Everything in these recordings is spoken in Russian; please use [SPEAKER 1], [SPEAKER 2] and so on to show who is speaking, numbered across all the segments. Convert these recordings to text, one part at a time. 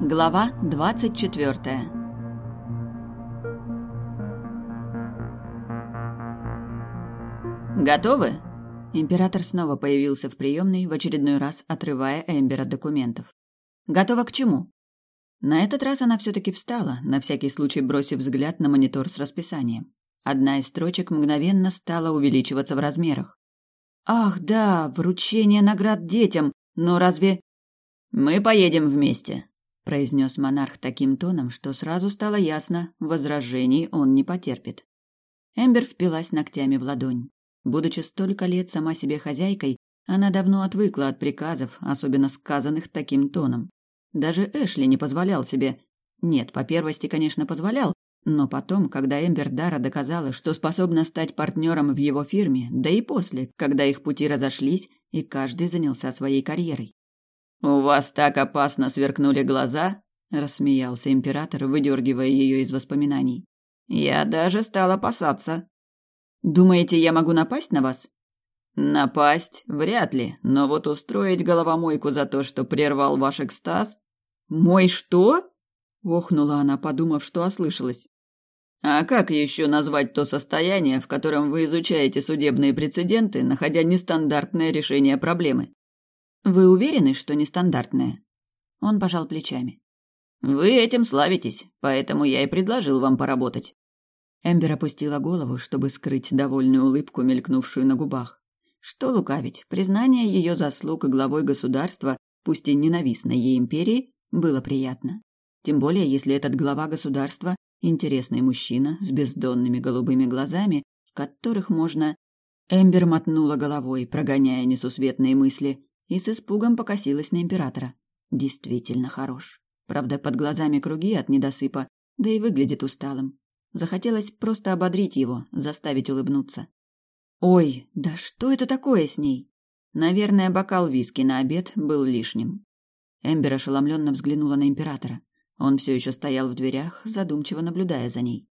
[SPEAKER 1] Глава двадцать четвертая. Готовы? Император снова появился в приемной, в очередной раз отрывая Эмбер от документов. Готова к чему? На этот раз она все-таки встала, на всякий случай бросив взгляд на монитор с расписанием. Одна из строчек мгновенно стала увеличиваться в размерах. «Ах, да, вручение наград детям, но разве...» «Мы поедем вместе», — произнес монарх таким тоном, что сразу стало ясно, возражений он не потерпит. Эмбер впилась ногтями в ладонь. Будучи столько лет сама себе хозяйкой, она давно отвыкла от приказов, особенно сказанных таким тоном. Даже Эшли не позволял себе... Нет, по первости, конечно, позволял, но потом, когда Эмбер Дара доказала, что способна стать партнером в его фирме, да и после, когда их пути разошлись, и каждый занялся своей карьерой. «У вас так опасно сверкнули глаза?» – рассмеялся император, выдергивая ее из воспоминаний. «Я даже стал опасаться». Думаете, я могу напасть на вас? Напасть? Вряд ли. Но вот устроить головомойку за то, что прервал ваш экстаз... Мой что? Охнула она, подумав, что ослышалась. А как еще назвать то состояние, в котором вы изучаете судебные прецеденты, находя нестандартное решение проблемы? Вы уверены, что нестандартное? Он пожал плечами. Вы этим славитесь, поэтому я и предложил вам поработать. Эмбер опустила голову, чтобы скрыть довольную улыбку, мелькнувшую на губах. Что лукавить, признание ее заслуг главой государства, пусть и ненавистной ей империи, было приятно. Тем более, если этот глава государства – интересный мужчина с бездонными голубыми глазами, в которых можно... Эмбер мотнула головой, прогоняя несусветные мысли, и с испугом покосилась на императора. Действительно хорош. Правда, под глазами круги от недосыпа, да и выглядит усталым. Захотелось просто ободрить его, заставить улыбнуться. Ой, да что это такое с ней? Наверное, бокал виски на обед был лишним. Эмбер ошеломленно взглянула на императора. Он все еще стоял в дверях, задумчиво наблюдая за ней.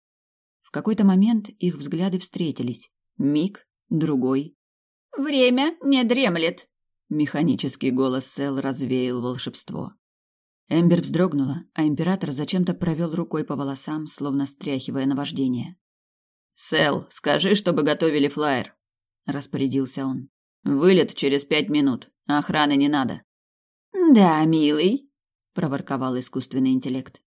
[SPEAKER 1] В какой-то момент их взгляды встретились. Миг, другой. «Время не дремлет!» Механический голос Сэл развеял волшебство. Эмбер вздрогнула, а император зачем-то провел рукой по волосам, словно стряхивая наваждение. «Сэл, скажи, чтобы готовили флаер», — распорядился он. «Вылет через пять минут. Охраны не надо». «Да, милый», — проворковал искусственный интеллект.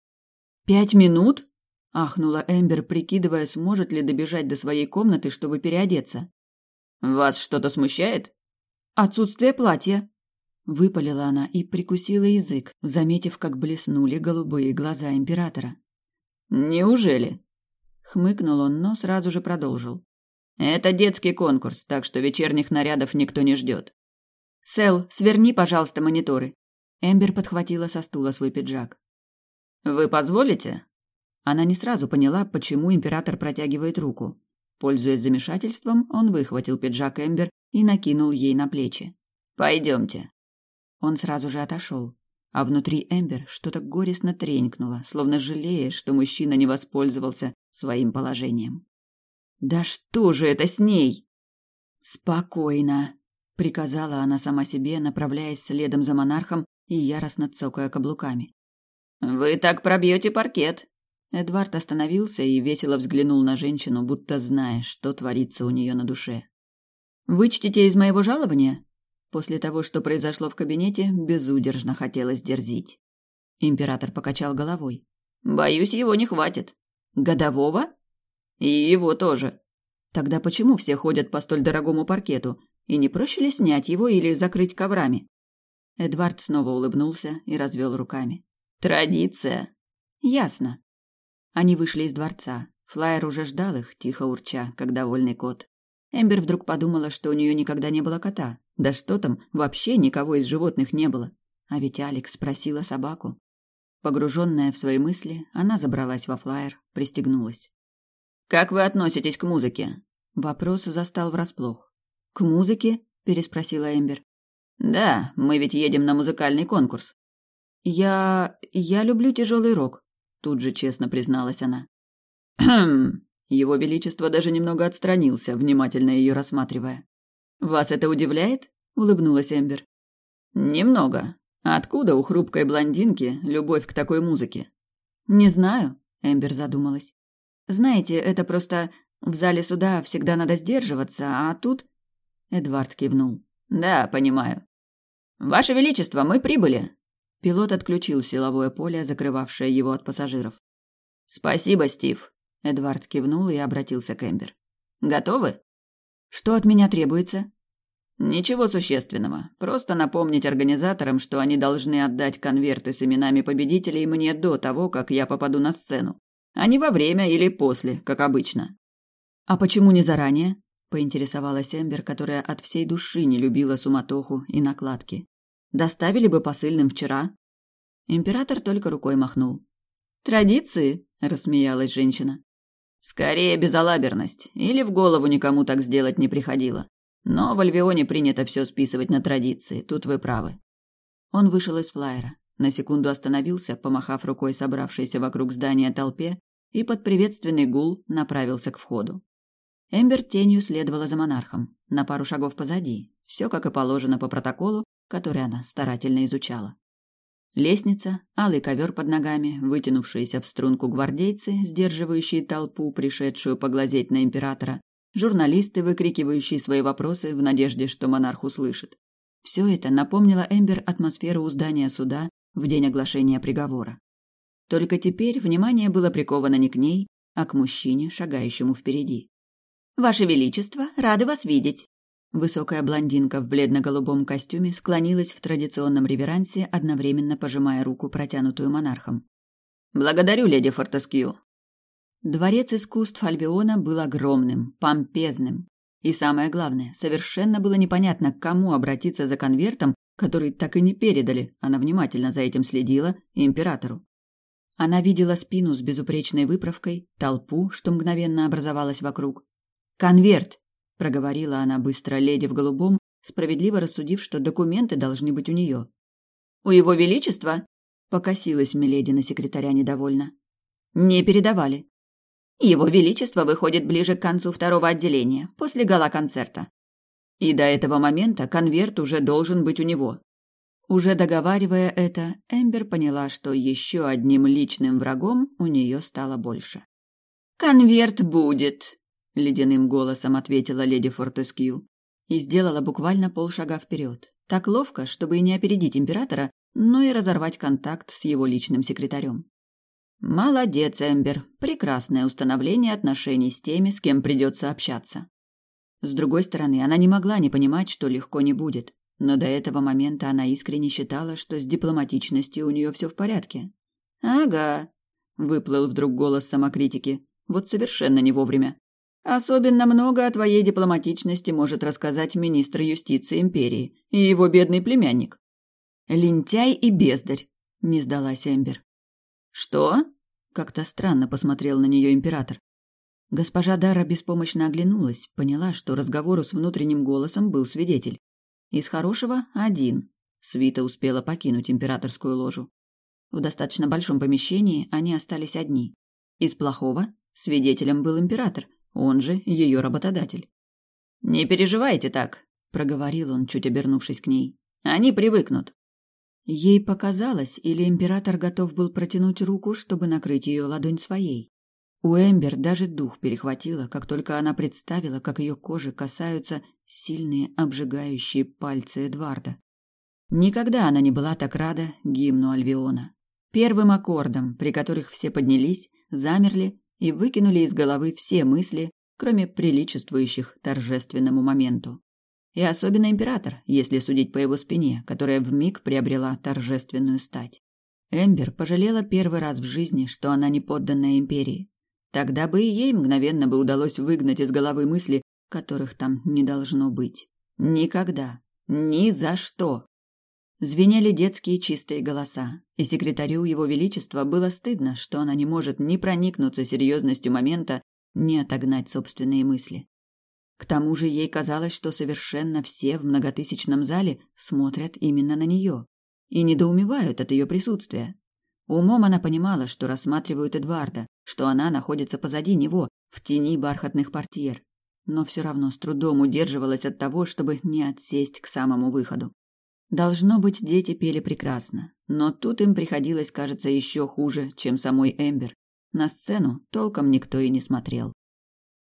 [SPEAKER 1] «Пять минут?» — ахнула Эмбер, прикидывая, сможет ли добежать до своей комнаты, чтобы переодеться. «Вас что-то смущает?» «Отсутствие платья», Выпалила она и прикусила язык, заметив, как блеснули голубые глаза императора. «Неужели?» Хмыкнул он, но сразу же продолжил. «Это детский конкурс, так что вечерних нарядов никто не ждет». «Сэл, сверни, пожалуйста, мониторы». Эмбер подхватила со стула свой пиджак. «Вы позволите?» Она не сразу поняла, почему император протягивает руку. Пользуясь замешательством, он выхватил пиджак Эмбер и накинул ей на плечи. «Пойдемте». Он сразу же отошел, а внутри Эмбер что-то горестно тренькнуло, словно жалея, что мужчина не воспользовался своим положением. «Да что же это с ней?» «Спокойно», — приказала она сама себе, направляясь следом за монархом и яростно цокая каблуками. «Вы так пробьете паркет!» Эдвард остановился и весело взглянул на женщину, будто зная, что творится у нее на душе. «Вычтите из моего жалования?» После того, что произошло в кабинете, безудержно хотелось дерзить. Император покачал головой. «Боюсь, его не хватит». «Годового?» «И его тоже». «Тогда почему все ходят по столь дорогому паркету? И не проще ли снять его или закрыть коврами?» Эдвард снова улыбнулся и развел руками. «Традиция». «Ясно». Они вышли из дворца. Флайер уже ждал их, тихо урча, как довольный кот. Эмбер вдруг подумала, что у нее никогда не было кота. Да что там, вообще никого из животных не было. А ведь Алекс спросила собаку. Погруженная в свои мысли, она забралась во флайер, пристегнулась. «Как вы относитесь к музыке?» Вопрос застал врасплох. «К музыке?» – переспросила Эмбер. «Да, мы ведь едем на музыкальный конкурс». «Я... я люблю тяжелый рок», – тут же честно призналась она. «Хм, его Величество даже немного отстранился, внимательно ее рассматривая. «Вас это удивляет?» – улыбнулась Эмбер. «Немного. Откуда у хрупкой блондинки любовь к такой музыке? Не знаю, Эмбер задумалась. Знаете, это просто в зале суда всегда надо сдерживаться, а тут Эдвард кивнул. Да, понимаю. Ваше величество, мы прибыли. Пилот отключил силовое поле, закрывавшее его от пассажиров. Спасибо, Стив. Эдвард кивнул и обратился к Эмбер. Готовы? Что от меня требуется? Ничего существенного. Просто напомнить организаторам, что они должны отдать конверты с именами победителей мне до того, как я попаду на сцену, а не во время или после, как обычно. А почему не заранее? поинтересовалась Эмбер, которая от всей души не любила суматоху и накладки. Доставили бы посыльным вчера. Император только рукой махнул. Традиции, рассмеялась женщина. Скорее безалаберность, или в голову никому так сделать не приходило. Но в Альвионе принято все списывать на традиции, тут вы правы. Он вышел из флайера, на секунду остановился, помахав рукой собравшейся вокруг здания толпе, и под приветственный гул направился к входу. Эмбер тенью следовала за монархом, на пару шагов позади, все как и положено по протоколу, который она старательно изучала. Лестница, алый ковер под ногами, вытянувшиеся в струнку гвардейцы, сдерживающие толпу, пришедшую поглазеть на императора, журналисты, выкрикивающие свои вопросы в надежде, что монарх услышит. Все это напомнило Эмбер атмосферу у здания суда в день оглашения приговора. Только теперь внимание было приковано не к ней, а к мужчине, шагающему впереди. «Ваше Величество, рады вас видеть!» Высокая блондинка в бледно-голубом костюме склонилась в традиционном реверансе, одновременно пожимая руку, протянутую монархом. «Благодарю, леди Фортескью!» Дворец искусств Альбиона был огромным, помпезным. И самое главное, совершенно было непонятно, к кому обратиться за конвертом, который так и не передали, она внимательно за этим следила, императору. Она видела спину с безупречной выправкой, толпу, что мгновенно образовалась вокруг. «Конверт!» – проговорила она быстро леди в голубом, справедливо рассудив, что документы должны быть у нее. «У его величества?» – покосилась Миледи на секретаря недовольно. «Не передавали», его Величество выходит ближе к концу второго отделения, после гала-концерта. И до этого момента конверт уже должен быть у него. Уже договаривая это, Эмбер поняла, что еще одним личным врагом у нее стало больше. «Конверт будет», — ледяным голосом ответила леди Фортескью и сделала буквально полшага вперед. Так ловко, чтобы и не опередить императора, но и разорвать контакт с его личным секретарем. Молодец, Эмбер. Прекрасное установление отношений с теми, с кем придется общаться. С другой стороны, она не могла не понимать, что легко не будет. Но до этого момента она искренне считала, что с дипломатичностью у нее все в порядке. «Ага», — выплыл вдруг голос самокритики. «Вот совершенно не вовремя. Особенно много о твоей дипломатичности может рассказать министр юстиции империи и его бедный племянник». «Лентяй и бездарь», — не сдалась Эмбер. «Что?» — как-то странно посмотрел на нее император. Госпожа Дара беспомощно оглянулась, поняла, что разговору с внутренним голосом был свидетель. Из хорошего — один. Свита успела покинуть императорскую ложу. В достаточно большом помещении они остались одни. Из плохого свидетелем был император, он же ее работодатель. «Не переживайте так», — проговорил он, чуть обернувшись к ней. «Они привыкнут. Ей показалось, или император готов был протянуть руку, чтобы накрыть ее ладонь своей. У Эмбер даже дух перехватило, как только она представила, как ее кожи касаются сильные обжигающие пальцы Эдварда. Никогда она не была так рада гимну Альвиона. Первым аккордом, при которых все поднялись, замерли и выкинули из головы все мысли, кроме приличествующих торжественному моменту. И особенно император, если судить по его спине, которая вмиг приобрела торжественную стать. Эмбер пожалела первый раз в жизни, что она не подданная империи. Тогда бы и ей мгновенно бы удалось выгнать из головы мысли, которых там не должно быть. Никогда. Ни за что. Звенели детские чистые голоса, и секретарю Его Величества было стыдно, что она не может ни проникнуться серьезностью момента, ни отогнать собственные мысли. К тому же ей казалось, что совершенно все в многотысячном зале смотрят именно на нее и недоумевают от ее присутствия. Умом она понимала, что рассматривают Эдварда, что она находится позади него, в тени бархатных портьер, но все равно с трудом удерживалась от того, чтобы не отсесть к самому выходу. Должно быть, дети пели прекрасно, но тут им приходилось, кажется, еще хуже, чем самой Эмбер. На сцену толком никто и не смотрел.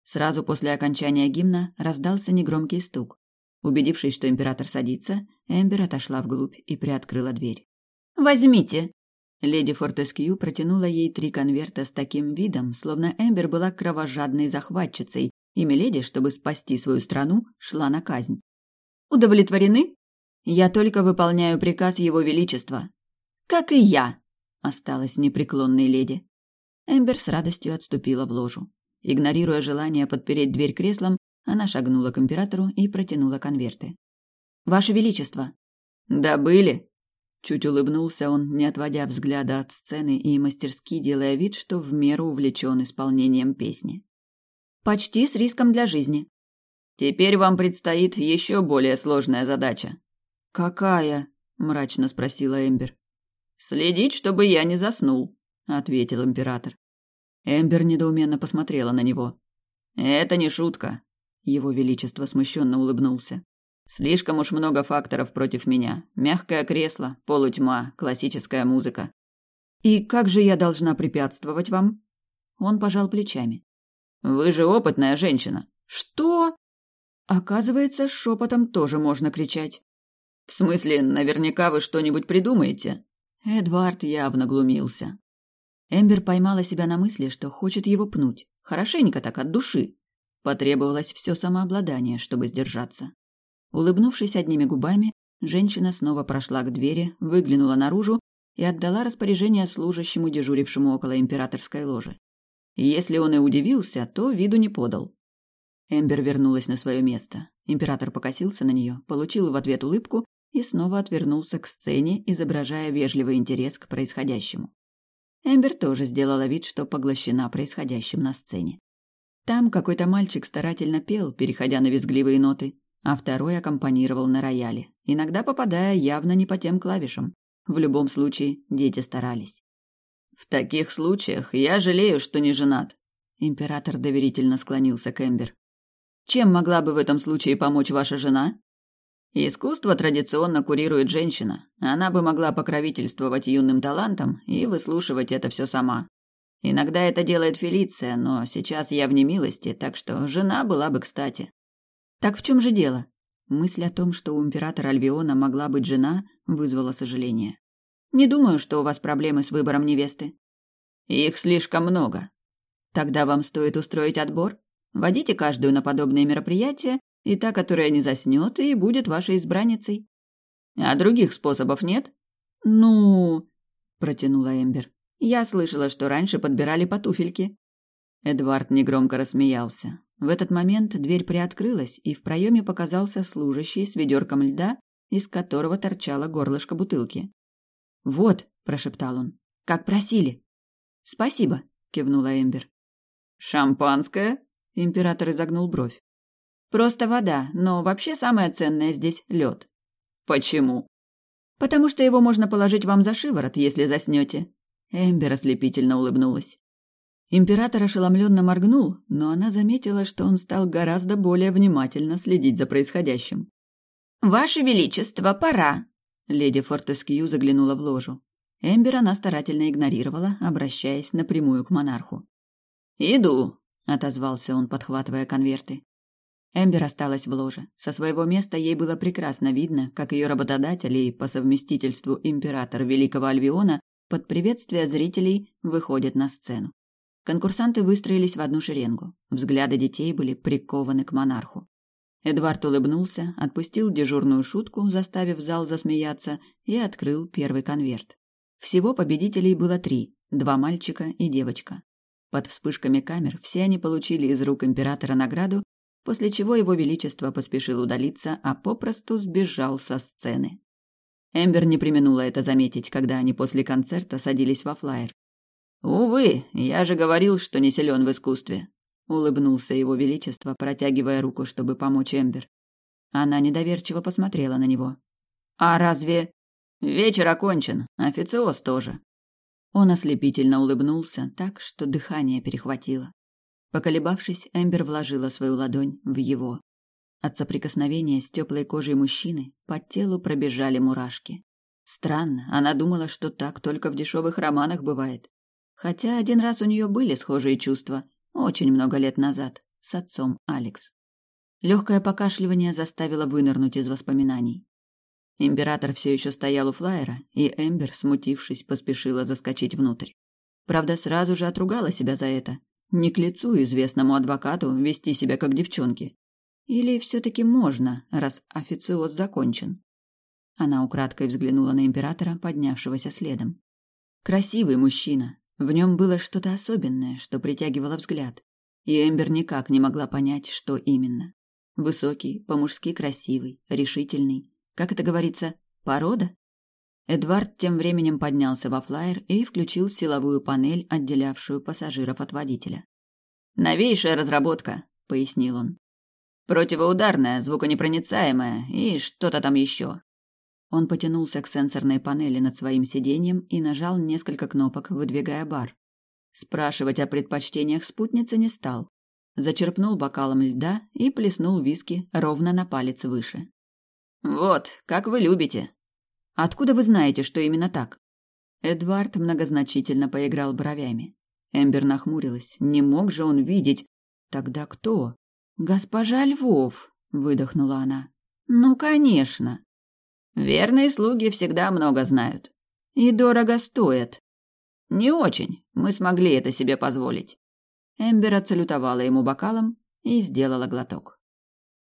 [SPEAKER 1] Сразу после окончания гимна раздался негромкий стук. Убедившись, что император садится, Эмбер отошла вглубь и приоткрыла дверь.
[SPEAKER 2] «Возьмите!»
[SPEAKER 1] Леди Фортескью протянула ей три конверта с таким видом, словно Эмбер была кровожадной захватчицей, и Миледи, чтобы спасти свою страну, шла на казнь.
[SPEAKER 2] «Удовлетворены?»
[SPEAKER 1] «Я только выполняю приказ Его Величества».
[SPEAKER 2] «Как и я», —
[SPEAKER 1] осталась непреклонной леди. Эмбер с радостью отступила в ложу. Игнорируя желание подпереть дверь креслом, она шагнула к императору и протянула конверты. «Ваше Величество!» «Добыли?» Чуть улыбнулся он, не отводя взгляда от сцены и мастерски делая вид, что в меру увлечен исполнением песни.
[SPEAKER 2] «Почти с риском для жизни».
[SPEAKER 1] «Теперь вам предстоит еще более сложная задача».
[SPEAKER 2] «Какая?» – мрачно спросила Эмбер.
[SPEAKER 1] «Следить, чтобы я не заснул», – ответил император. Эмбер недоуменно посмотрела на него. «Это не шутка», – его величество смущенно улыбнулся. Слишком уж много факторов против меня. Мягкое кресло, полутьма, классическая музыка.
[SPEAKER 2] И как же я должна препятствовать вам? Он пожал плечами.
[SPEAKER 1] Вы же опытная женщина.
[SPEAKER 2] Что? Оказывается, шепотом тоже можно кричать.
[SPEAKER 1] В смысле, наверняка вы что-нибудь придумаете?
[SPEAKER 2] Эдвард явно глумился.
[SPEAKER 1] Эмбер поймала себя на мысли, что хочет его пнуть. Хорошенько так от души. Потребовалось все самообладание, чтобы сдержаться. Улыбнувшись одними губами, женщина снова прошла к двери, выглянула наружу и отдала распоряжение служащему, дежурившему около императорской ложи. Если он и удивился, то виду не подал. Эмбер вернулась на свое место. Император покосился на нее, получил в ответ улыбку и снова отвернулся к сцене, изображая вежливый интерес к происходящему. Эмбер тоже сделала вид, что поглощена происходящим на сцене. Там какой-то мальчик старательно пел, переходя на визгливые ноты а второй аккомпанировал на рояле, иногда попадая явно не по тем клавишам. В любом случае, дети старались. «В таких случаях я жалею, что не женат», — император доверительно склонился к Эмбер. «Чем могла бы в этом случае помочь ваша жена?» Искусство традиционно курирует женщина. Она бы могла покровительствовать юным талантам и выслушивать это все сама. Иногда это делает Фелиция, но сейчас я в немилости, так что жена была бы кстати. Так в чем же дело? Мысль о том, что у императора Альвиона могла быть жена, вызвала сожаление. Не думаю, что у вас проблемы с выбором невесты. Их слишком много. Тогда вам стоит устроить отбор. Водите каждую на подобные мероприятия, и та, которая не заснет, и будет вашей избранницей. А других способов нет? Ну, протянула Эмбер. Я слышала, что раньше подбирали по туфельке. Эдвард негромко рассмеялся. В этот момент дверь приоткрылась, и в проеме показался служащий с ведерком льда, из которого торчало горлышко бутылки. «Вот», — прошептал он, — «как просили». «Спасибо», — кивнула Эмбер. «Шампанское?» — император изогнул бровь. «Просто вода, но вообще самое ценное здесь — лед». «Почему?» «Потому что его можно положить вам за шиворот, если заснете». Эмбер ослепительно улыбнулась. Император ошеломленно моргнул, но она заметила, что он стал гораздо более внимательно следить за происходящим.
[SPEAKER 2] «Ваше Величество, пора!»
[SPEAKER 1] Леди Фортескью заглянула в ложу. Эмбер она старательно игнорировала, обращаясь напрямую к монарху. «Иду», — отозвался он, подхватывая конверты. Эмбер осталась в ложе. Со своего места ей было прекрасно видно, как ее работодатель и по совместительству император Великого Альвиона под приветствие зрителей выходит на сцену. Конкурсанты выстроились в одну шеренгу. Взгляды детей были прикованы к монарху. Эдвард улыбнулся, отпустил дежурную шутку, заставив зал засмеяться, и открыл первый конверт. Всего победителей было три – два мальчика и девочка. Под вспышками камер все они получили из рук императора награду, после чего его величество поспешил удалиться, а попросту сбежал со сцены. Эмбер не применула это заметить, когда они после концерта садились во флайер. «Увы, я же говорил, что не силен в искусстве», — улыбнулся его величество, протягивая руку, чтобы помочь Эмбер. Она недоверчиво посмотрела на него. «А разве...» «Вечер окончен, официоз тоже». Он ослепительно улыбнулся так, что дыхание перехватило. Поколебавшись, Эмбер вложила свою ладонь в его. От соприкосновения с теплой кожей мужчины по телу пробежали мурашки. Странно, она думала, что так только в дешевых романах бывает. Хотя один раз у нее были схожие чувства, очень много лет назад, с отцом Алекс. Легкое покашливание заставило вынырнуть из воспоминаний. Император все еще стоял у флайера, и Эмбер, смутившись, поспешила заскочить внутрь. Правда, сразу же отругала себя за это. Не к лицу известному адвокату вести себя как девчонки. Или все-таки можно, раз официоз закончен? Она украдкой взглянула на императора, поднявшегося следом. Красивый мужчина. В нем было что-то особенное, что притягивало взгляд. И Эмбер никак не могла понять, что именно. Высокий, по-мужски красивый, решительный. Как это говорится, порода? Эдвард тем временем поднялся во флайер и включил силовую панель, отделявшую пассажиров от водителя. «Новейшая разработка», — пояснил он. «Противоударная, звуконепроницаемая и что-то там еще. Он потянулся к сенсорной панели над своим сиденьем и нажал несколько кнопок, выдвигая бар. Спрашивать о предпочтениях спутницы не стал. Зачерпнул бокалом льда и плеснул виски ровно на палец выше. «Вот, как вы любите». «Откуда вы знаете, что именно так?» Эдвард многозначительно поиграл бровями. Эмбер нахмурилась. Не мог же он видеть. Тогда кто? «Госпожа Львов», — выдохнула она. «Ну, конечно». Верные слуги всегда много знают. И дорого стоят. Не очень. Мы смогли это себе позволить. Эмбер отсалютовала ему бокалом и сделала глоток.